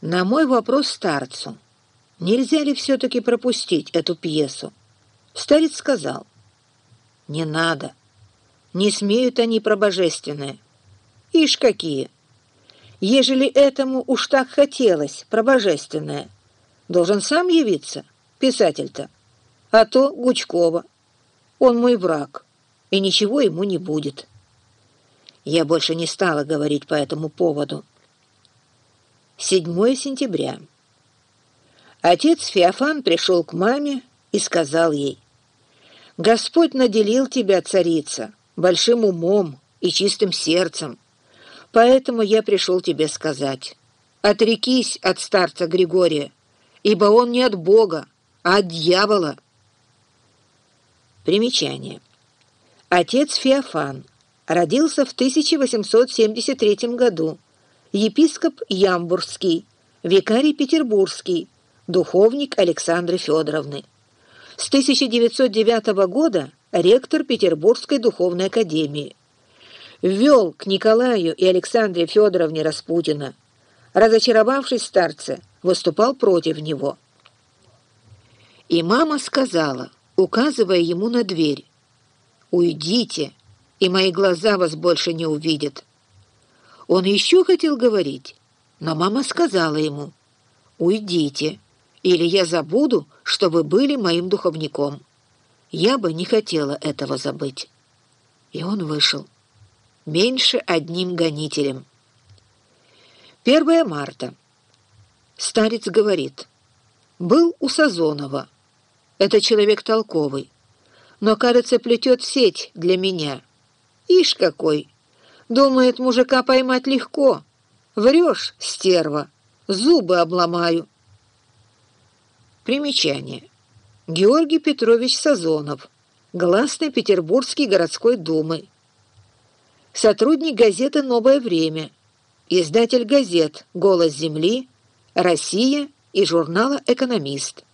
На мой вопрос старцу, нельзя ли все-таки пропустить эту пьесу, старец сказал, «Не надо, не смеют они про божественное. Ишь какие! Ежели этому уж так хотелось, про божественное, должен сам явиться, писатель-то, а то Гучкова. Он мой враг, и ничего ему не будет». Я больше не стала говорить по этому поводу. 7 сентября. Отец Феофан пришел к маме и сказал ей, «Господь наделил тебя, царица, большим умом и чистым сердцем, поэтому я пришел тебе сказать, отрекись от старца Григория, ибо он не от Бога, а от дьявола». Примечание. Отец Феофан родился в 1873 году, епископ Ямбургский, викарий Петербургский, духовник Александры Федоровны. С 1909 года ректор Петербургской духовной академии. Ввел к Николаю и Александре Федоровне Распутина. Разочаровавшись старце, выступал против него. И мама сказала, указывая ему на дверь, «Уйдите, и мои глаза вас больше не увидят». Он еще хотел говорить, но мама сказала ему, «Уйдите, или я забуду, что вы были моим духовником. Я бы не хотела этого забыть». И он вышел. Меньше одним гонителем. 1 марта. Старец говорит, «Был у Сазонова. Это человек толковый, но, кажется, плетет сеть для меня. Ишь какой!» Думает, мужика поймать легко. Врешь, стерва, зубы обломаю. Примечание. Георгий Петрович Сазонов, гласный Петербургской городской думы. Сотрудник газеты «Новое время», издатель газет «Голос земли», «Россия» и журнала «Экономист».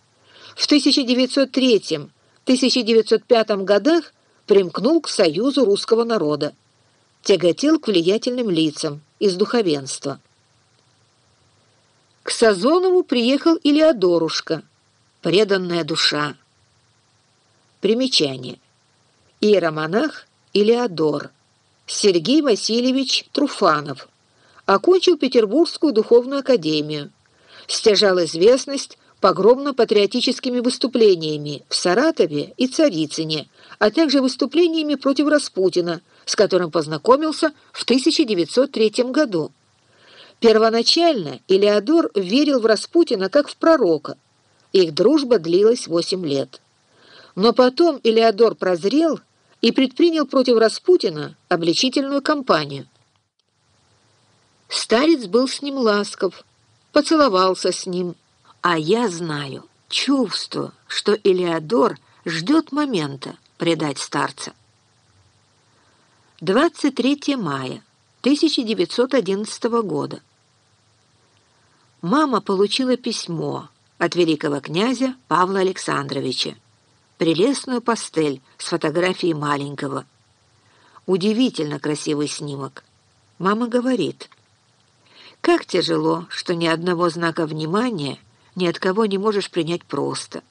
В 1903-1905 годах примкнул к Союзу русского народа тяготел к влиятельным лицам из духовенства. К Сазонову приехал Илеодорушка, преданная душа. Примечание. Иеромонах Илеодор, Сергей Васильевич Труфанов, окончил Петербургскую духовную академию, стяжал известность погромно-патриотическими выступлениями в Саратове и Царицыне, а также выступлениями против Распутина – с которым познакомился в 1903 году. Первоначально Илеодор верил в Распутина как в пророка. Их дружба длилась 8 лет. Но потом Илеодор прозрел и предпринял против Распутина обличительную кампанию. Старец был с ним ласков, поцеловался с ним. А я знаю, чувствую, что Илеодор ждет момента предать старца. 23 мая 1911 года. Мама получила письмо от великого князя Павла Александровича, прелестную пастель с фотографией маленького. Удивительно красивый снимок. Мама говорит, «Как тяжело, что ни одного знака внимания ни от кого не можешь принять просто,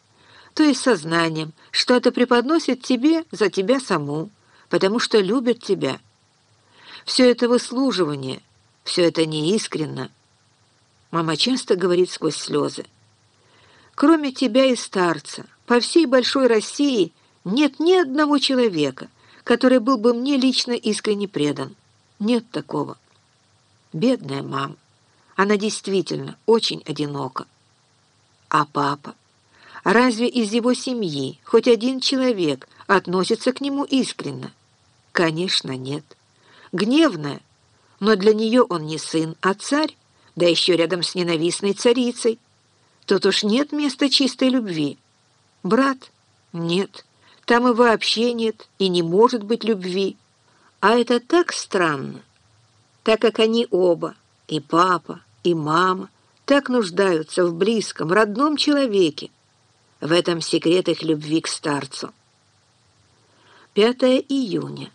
то есть сознанием, что это преподносит тебе за тебя саму, потому что любят тебя. Все это выслуживание, все это неискренно. Мама часто говорит сквозь слезы. Кроме тебя и старца, по всей большой России нет ни одного человека, который был бы мне лично искренне предан. Нет такого. Бедная мама. Она действительно очень одинока. А папа? Разве из его семьи хоть один человек относится к нему искренно? Конечно, нет. Гневная, но для нее он не сын, а царь, да еще рядом с ненавистной царицей. Тут уж нет места чистой любви. Брат? Нет. Там и вообще нет, и не может быть любви. А это так странно, так как они оба, и папа, и мама, так нуждаются в близком, родном человеке. В этом секрет их любви к старцу. 5 июня.